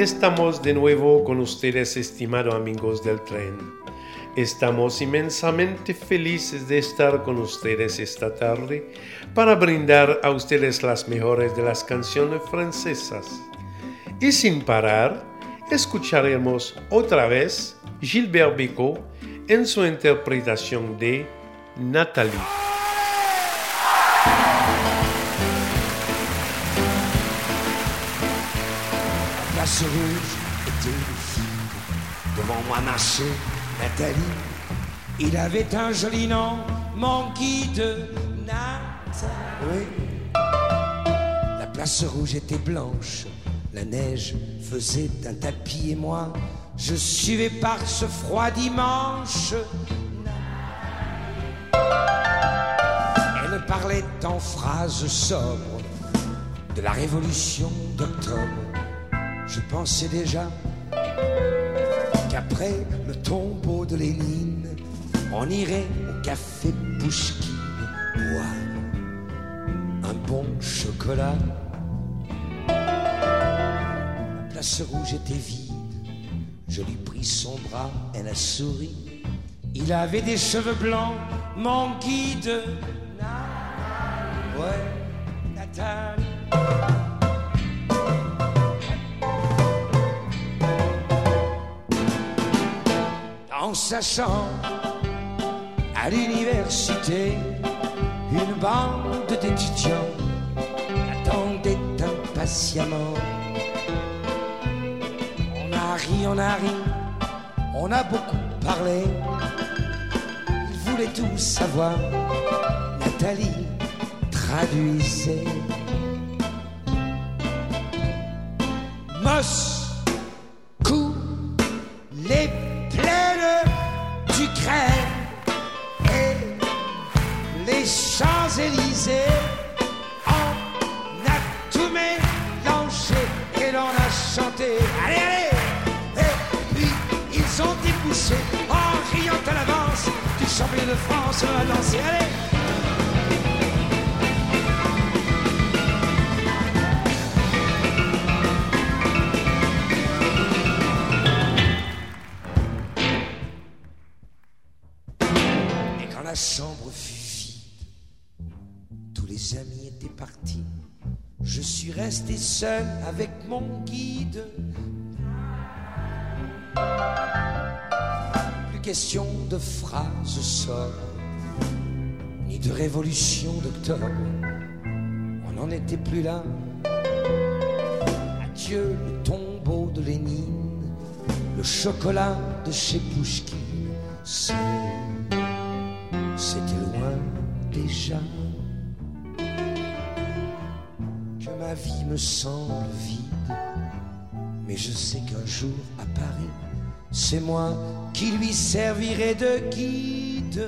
Estamos de nuevo con ustedes, estimados amigos del tren. Estamos inmensamente felices de estar con ustedes esta tarde para brindar a ustedes las mejores de las canciones francesas. Y sin parar, escucharemos otra vez Gilbert Bécaud en su interpretación de Nathalie. La place rouge était vide. Devant moi marchait Nathalie. Il avait un joli nom, mon guide Nathalie. La place rouge était blanche. La neige faisait un tapis et moi, je suivais par ce froid dimanche. Elle parlait en phrases sobres de la révolution d'octobre. Je pensais déjà qu'après le tombeau de Lénine, on irait au café Pouchkine boire un bon chocolat. La place rouge était vide. Je lui pris son bras, elle a souri. Il avait des cheveux blancs, mon guide. Ouais, Nathalie. Dans sa chambre, à l'université, une bande d'étudiants attendait impatiemment. On a ri, on a ri, on a beaucoup parlé. Ils voulaient tout savoir. Nathalie traduisait. Moscou, les amis étaient partis. Je suis resté seul avec mon guide. Plus question de phrases sobres, ni de révolution d'octobre. On n'en était plus là. Adieu le tombeau de Lénine, le chocolat de chez Pouchkine. C'était loin déjà ma vie me semble vide. Mais je sais qu'un jour à Paris, c'est moi qui lui servirai de guide.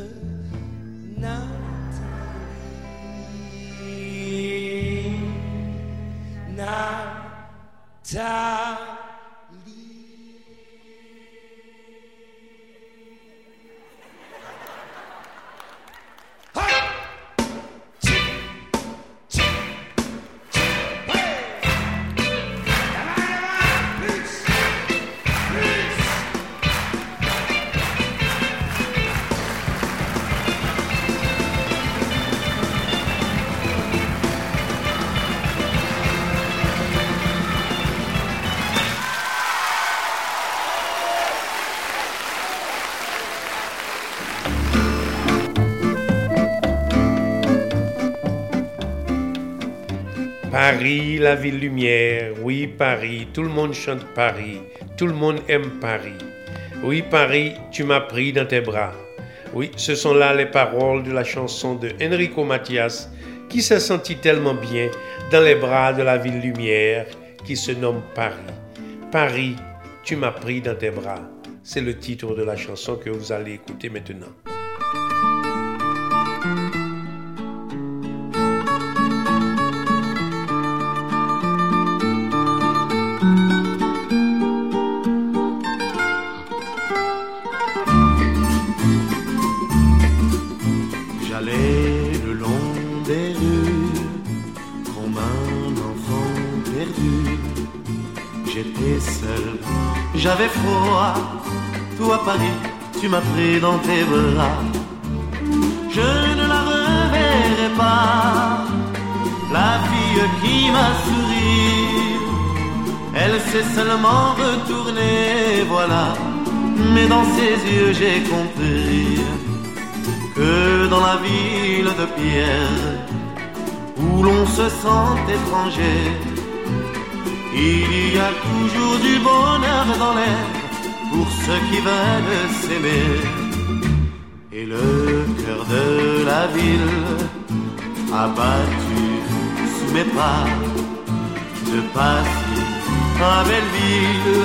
Paris, la ville lumière. Oui, Paris, tout le monde chante Paris. Tout le monde aime Paris. Oui, Paris, tu m'as pris dans tes bras. Oui, ce sont là les paroles de la chanson de Enrico Mathias qui s'est senti tellement bien dans les bras de la ville lumière qui se nomme Paris. Paris, tu m'as pris dans tes bras. C'est le titre de la chanson que vous allez écouter maintenant. J'avais froid. Toi, Paris, tu m'as pris dans tes bras. Je ne la reverrai pas, la fille qui m'a souri. Elle s'est seulement retournée, voilà. Mais dans ses yeux, j'ai compris que dans la ville de pierre, où l'on se sent étranger, il y a toujours du bonheur dans l'air pour ceux qui veulent s'aimer. Et le cœur de la ville a battu sous mes pas de Passy à Belleville,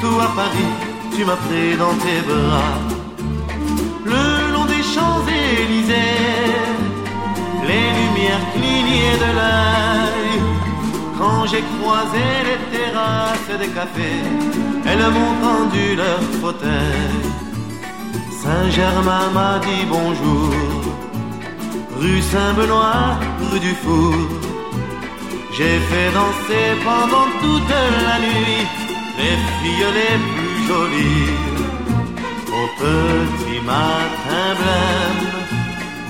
tout à Paris, tu m'as pris dans tes bras. Le long des Champs-Élysées, les lumières clignaient de l'œil. Quand j'ai croisé les terrasses des cafés, elles m'ont tendu leur fauteuil. Saint-Germain m'a dit bonjour, rue Saint-Benoît, rue du Four. J'ai fait danser pendant toute la nuit les filles les plus jolies. Au petit matin blême,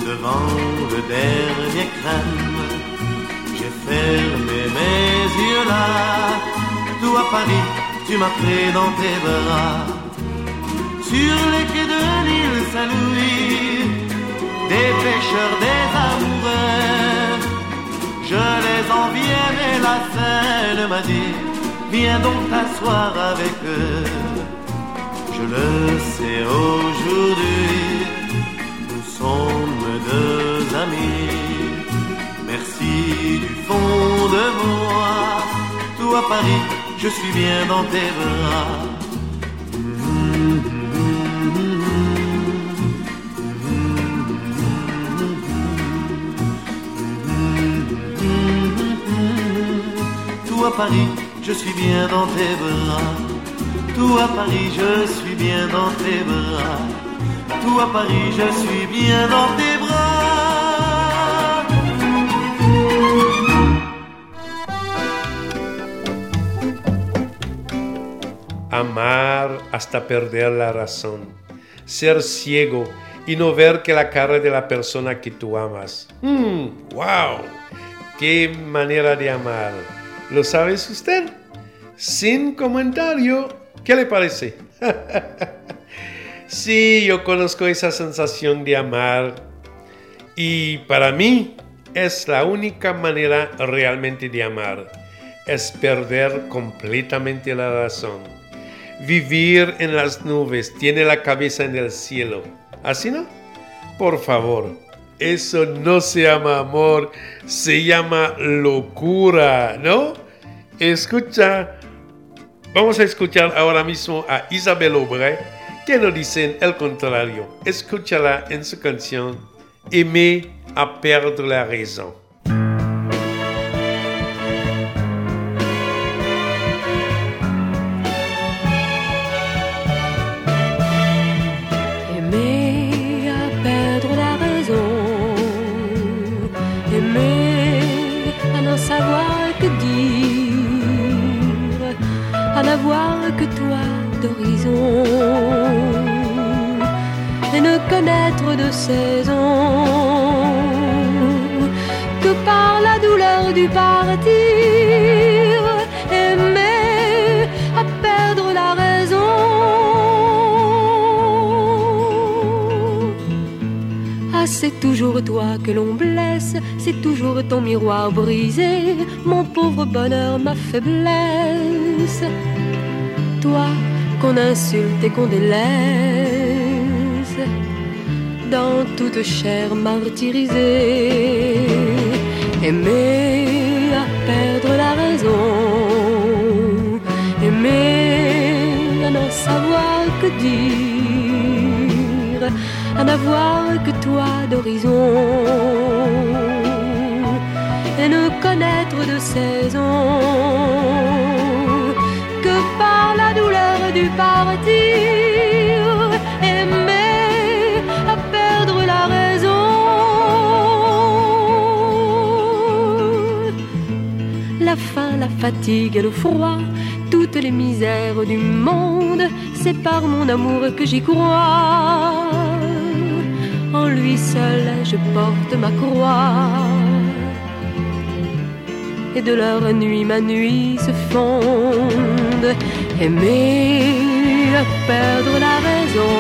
devant le dernier crème, fermé mes yeux là. Tout à Paris, tu m'as pris dans tes bras. Sur les quais de l'île Saint-Louis, des pêcheurs, des amoureux, je les enviais, mais la scène m'a dit, viens donc t'asseoir avec eux. Je le sais aujourd'hui, nous sommes deux amis. Merci du fond de moi, à Paris, je suis bien dans tes bras. À Paris, je suis bien dans tes bras. À Paris, je suis bien dans tes bras. À Paris, je suis bien dans tes bras. Amar hasta perder la razón. Ser ciego y no ver que la cara de la persona que tú amas. ¡Mmm! ¡Wow! ¡Qué manera de amar! ¿Lo sabes usted? Sin comentario. ¿Qué le parece? sí, yo conozco esa sensación de amar. Y para mí es la única manera realmente de amar. Es perder completamente la razón. Vivir en las nubes, tiene la cabeza en el cielo. ¿Así no? Por favor, eso no se llama amor, se llama locura, ¿no? Escucha, vamos a escuchar ahora mismo a Isabel Aubray, que nos dice el contrario. Escúchala en su canción Aimer à perdre la raison. C'est toujours ton miroir brisé, mon pauvre bonheur, ma faiblesse. Toi qu'on insulte et qu'on délaisse, dans toute chair martyrisée, aimer à perdre la raison, aimer à n'en savoir que dire n'avoir que toi d'horizon et ne connaître de saison que par la douleur du partir aimer à perdre la raison la faim, la fatigue et le froid tout toutes les misères du monde, c'est par mon amour que j'y crois. Lui seul je porte ma croix. Et de leur nuit ma nuit se fonde. Aimer à perdre la raison.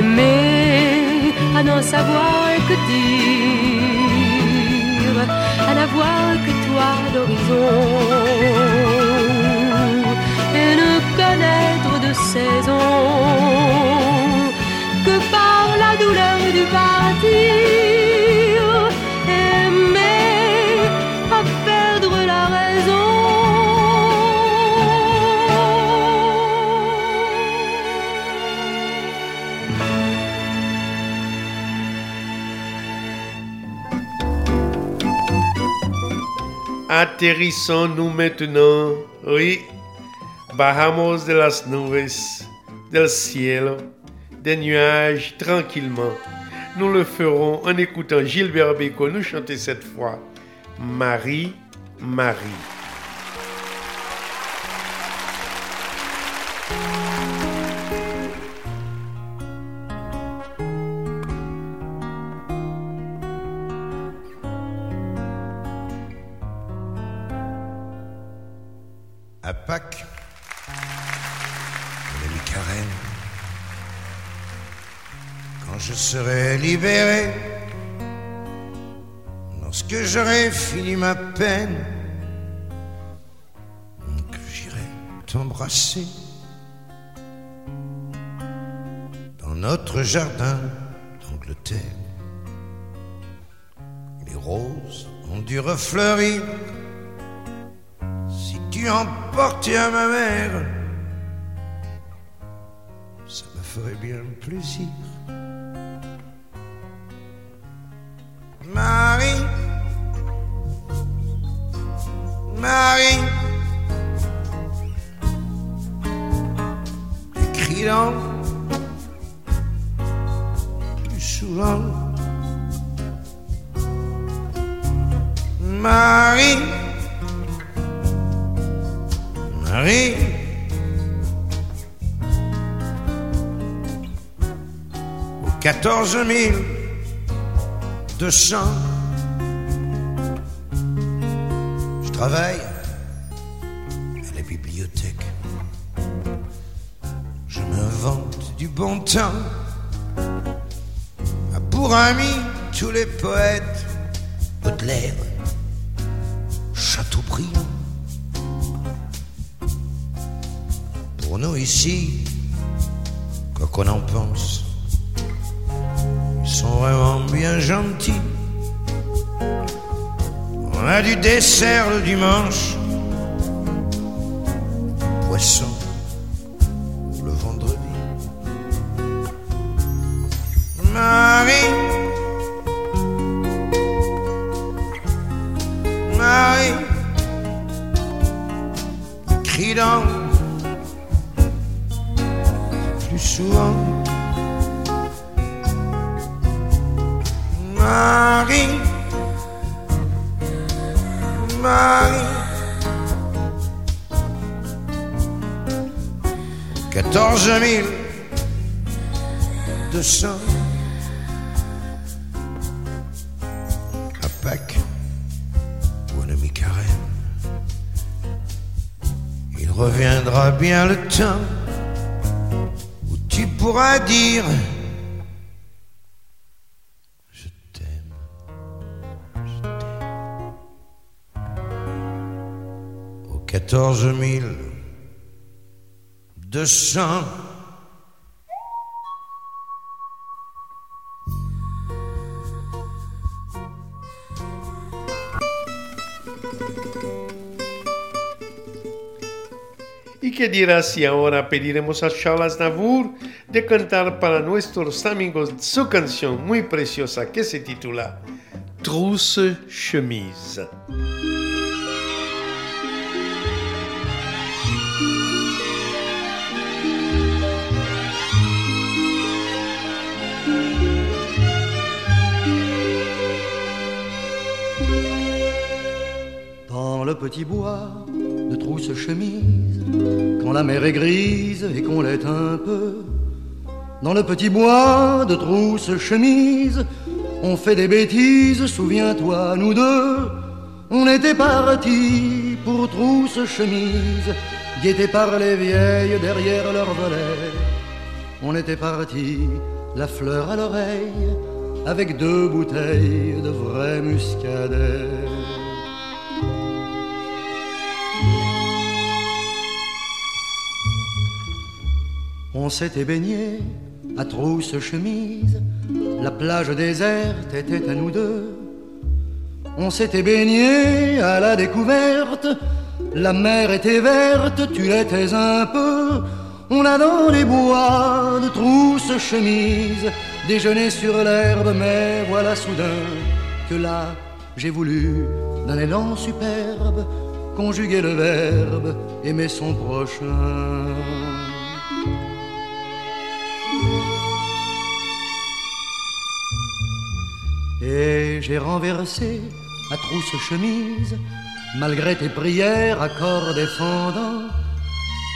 Aimer à n'en savoir que dire. À n'avoir que toi d'horizon. Et ne connaître de saison par la douleur du partir. Aimer à perdre la raison. Atterrissons-nous maintenant, oui, bajamos de las nubes, del cielo, des nuages tranquillement. Nous le ferons en écoutant Gilbert Bécaud nous chanter cette fois Marie, Marie. Libéré, lorsque j'aurai fini ma peine, que j'irai t'embrasser dans notre jardin d'Angleterre. Les roses ont dû refleurir si tu emportais à ma mère, ça me ferait bien plaisir. Marie, Marie, écris-donc plus souvent. Marie, Marie. Au 14 200. Je travaille à la bibliothèque. Je m'invente du bon temps. A Pour amis, tous les poètes, Baudelaire, Chateaubriand. Pour nous ici, quoi qu'on en pense, sont vraiment bien gentils. On a du dessert le dimanche, 14 200 à Pâques pour un ami carême. Il reviendra bien le temps où tu pourras dire. quatorze mille je t'aime. Au 14 200 ¿Y qué dirá si ahora pediremos a Charles Navour de cantar para nuestros amigos su canción muy preciosa que se titula Trousse Chemise? Le petit bois de trousse chemise, quand la mer est grise et qu'on l'est un peu. Dans le petit bois de trousse chemise, on fait des bêtises, souviens-toi, nous deux. On était partis pour trousse chemise, guettés par les vieilles derrière leur volet. On était partis, la fleur à l'oreille, avec deux bouteilles de vrai muscadet. On s'était baigné à trousse chemise, la plage déserte était à nous deux. On s'était baigné à la découverte, la mer était verte, tu l'étais un peu. On a dans les bois de trousse chemise déjeuné sur l'herbe, mais voilà soudain que là j'ai voulu, d'un élan superbe, conjuguer le verbe, aimer son prochain. Et j'ai renversé à trousse chemise, malgré tes prières, accords défendants.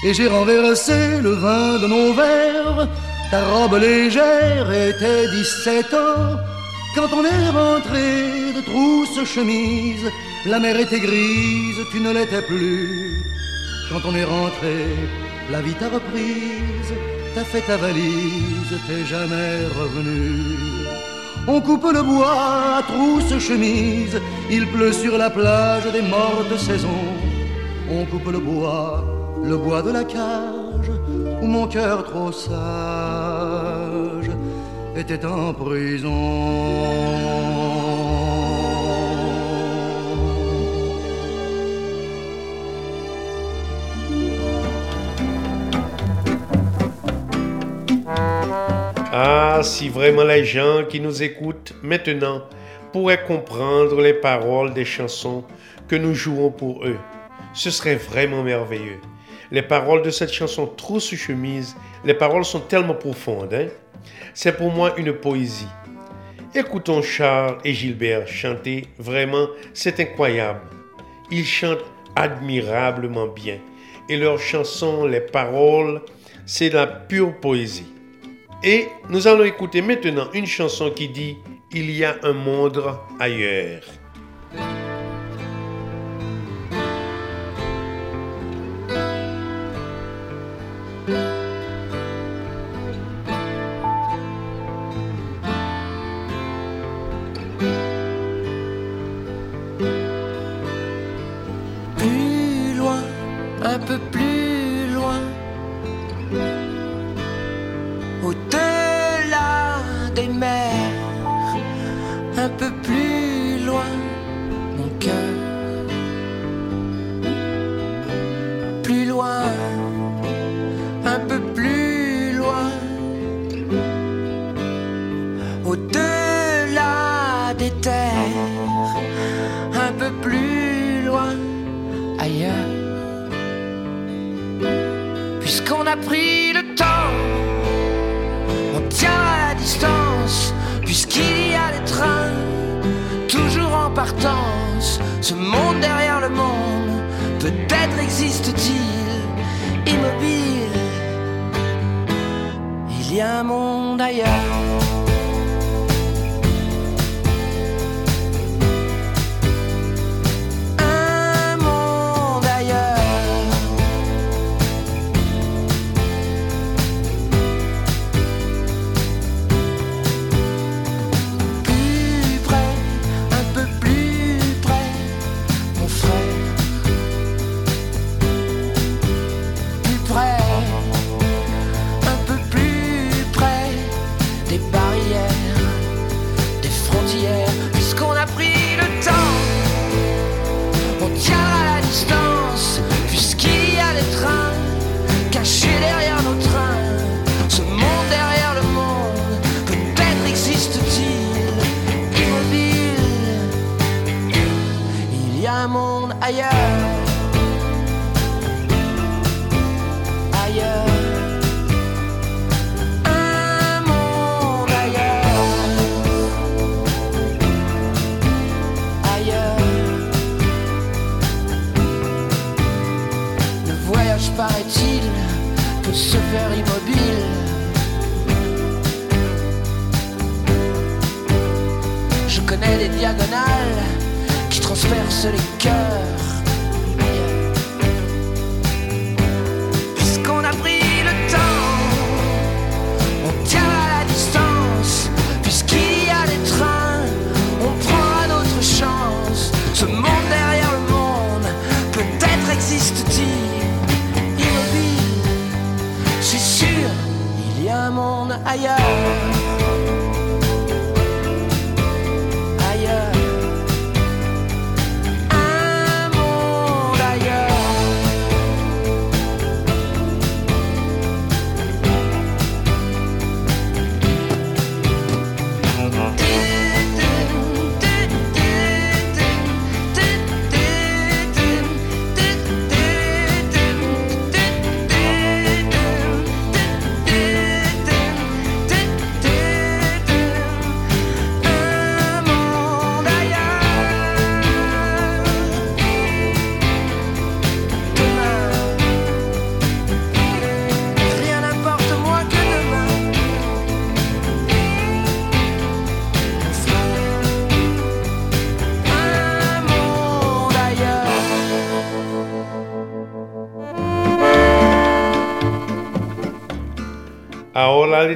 Et j'ai renversé le vin de nos verres, ta robe légère était 17 ans. Quand on est rentré de trousse chemise, la mer était grise, tu ne l'étais plus. Quand on est rentré, la vie t'a reprise, t'as fait ta valise, t'es jamais revenu. On coupe le bois à trousse chemise, il pleut sur la plage des mortes saisons. On coupe le bois, le bois de la cage, où mon cœur trop sage était en prison. Ah, si vraiment les gens qui nous écoutent maintenant pourraient comprendre les paroles des chansons que nous jouons pour eux, ce serait vraiment merveilleux. Les paroles de cette chanson Trousse chemise, les paroles sont tellement profondes. Hein? C'est pour moi une poésie. Écoutons Charles et Gilbert chanter, vraiment, c'est incroyable. Ils chantent admirablement bien. Et leurs chansons, les paroles, c'est la pure poésie. Et nous allons écouter maintenant une chanson qui dit Il y a un monde ailleurs. Un peu plus loin, ailleurs. Puisqu'on a pris le temps on tient à la distance, puisqu'il y a des trains, toujours en partance. Ce monde derrière le monde, peut-être existe-t-il, immobile. Il y a un monde ailleurs.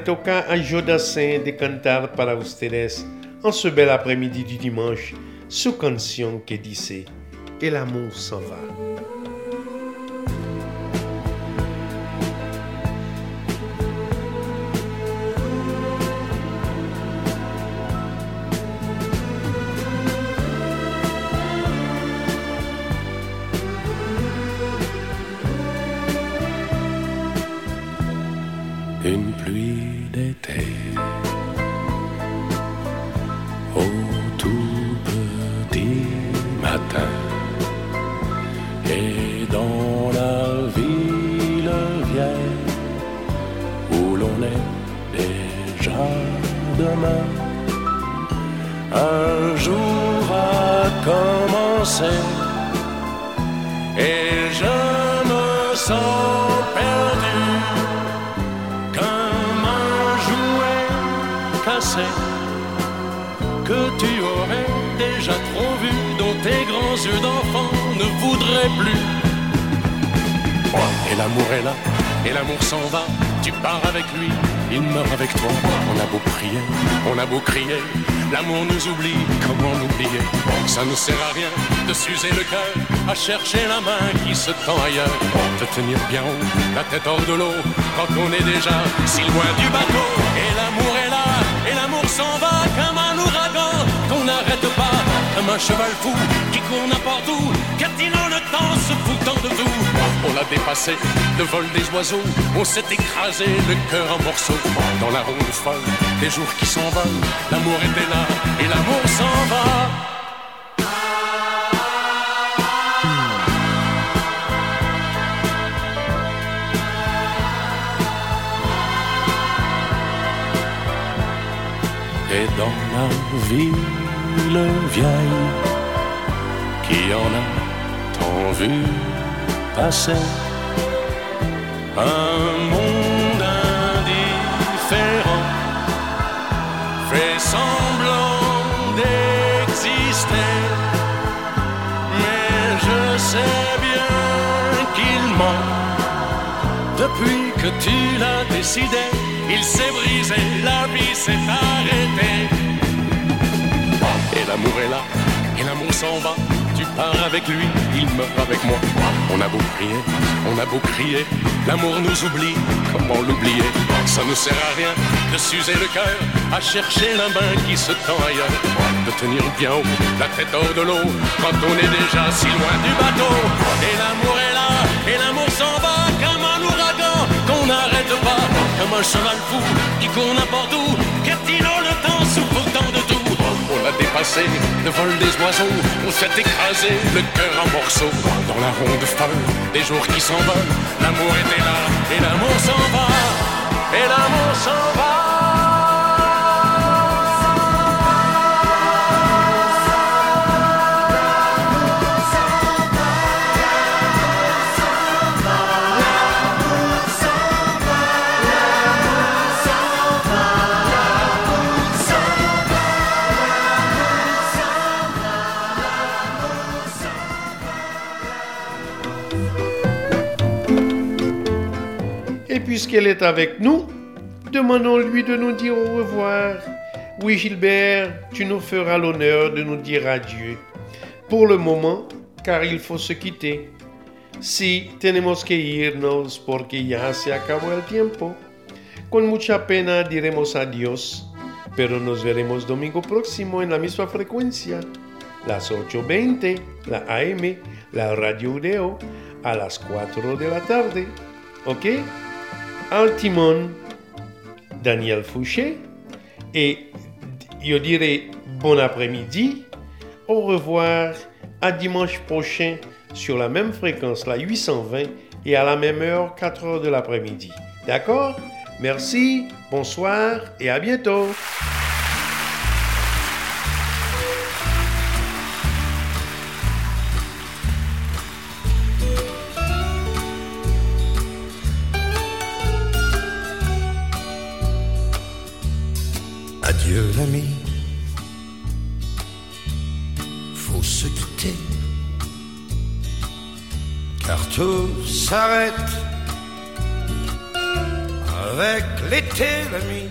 Ahora le toca a Jodassin de cantar para ustedes en ce bel après-midi du dimanche su canción que dice El amour s'en va. Plus. Et l'amour est là, et l'amour s'en va. Tu pars avec lui, il meurt avec toi. On a beau prier, on a beau crier, l'amour nous oublie, comment l'oublier? Ça ne sert à rien de s'user le cœur, à chercher la main qui se tend ailleurs. De tenir bien haut, la tête hors de l'eau, quand on est déjà si loin du bateau. Et l'amour est là, et l'amour s'en va comme un ouragan qu'on n'arrête pas, comme un cheval fou qui court n'importe où, captinant le temps, se foutant de tout. On l'a dépassé, le vol des oiseaux, on s'est écrasé le cœur en morceaux. Dans la ronde folle, des jours qui s'envolent, l'amour était là, et l'amour s'en va. Et dans la ville vieille qui en a tant vu passer un monde indifférent fait semblant d'exister mais je sais bien qu'il ment depuis que tu l'as décidé, il s'est brisé, la vie s'est arrêtée. Et l'amour est là, et l'amour s'en va. Tu pars avec lui, il meurt avec moi. On a beau prier, on a beau crier, l'amour nous oublie, comment l'oublier? Ça ne sert à rien de s'user le cœur, à chercher la main qui se tend ailleurs. De tenir bien haut, la tête hors de l'eau, quand on est déjà si loin du bateau. Et l'amour est là, et l'amour s'en va comme un ouragan qu'on n'arrête pas, comme un cheval fou qui court n'importe où, captinant le temps, souffrant de tout. L'a dépassé, le vol des oiseaux, on s'est écrasé, le cœur en morceaux. Dans la ronde folle, des jours qui s'envolent, l'amour était là, et l'amour s'en va, et l'amour s'en va. Est avec nous, demandons-lui de nous dire au revoir. Oui, Gilbert, tu nous feras l'honneur de nous dire adieu. Pour le moment, car il faut se quitter. Sí, tenemos que irnos porque ya se acabó el tiempo. Con mucha pena diremos adiós, pero nos veremos domingo próximo en la misma frecuencia, las 8.20, la AM, la Radio Udeo, a las 4 de la tarde. ¿Ok? Al timón, Daniel Fouché, et je dirai bon après-midi, au revoir, à dimanche prochain sur la même fréquence, la 820, et à la même heure, 4 heures de l'après-midi. D'accord? Merci, bonsoir et à bientôt. Avec l'été l'ami.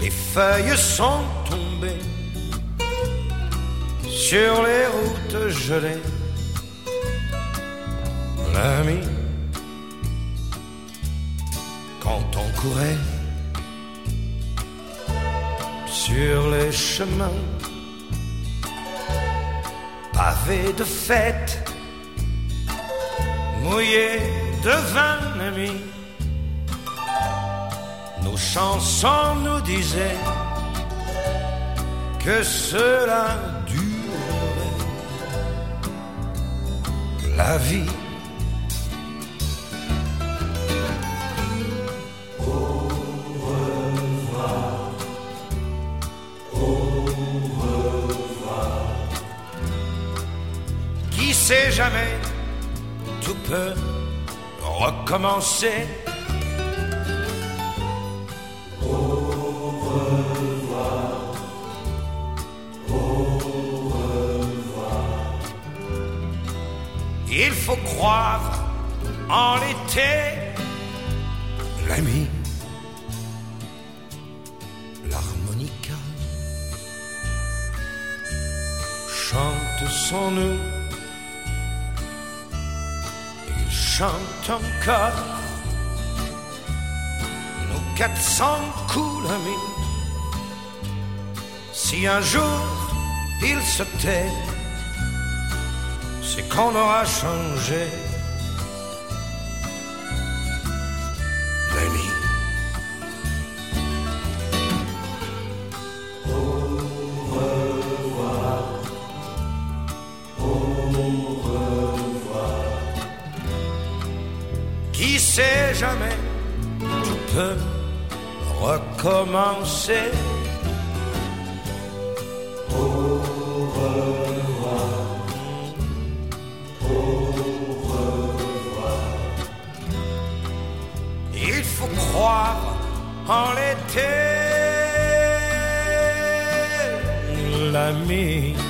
Les feuilles sont tombées sur les routes gelées, l'ami. Quand on courait sur les chemins pavés de fêtes, mouillés de vin ami. Nos chansons nous disaient que cela durerait la vie. Qui sait jamais, peut recommencer. Il faut croire en l'été, l'ami, l'harmonica chante son nous chante encore nos 400 coups l'ami. Si un jour il se tait, c'est qu'on aura changé. Recommencer. Il faut croire en l'été, l'ami.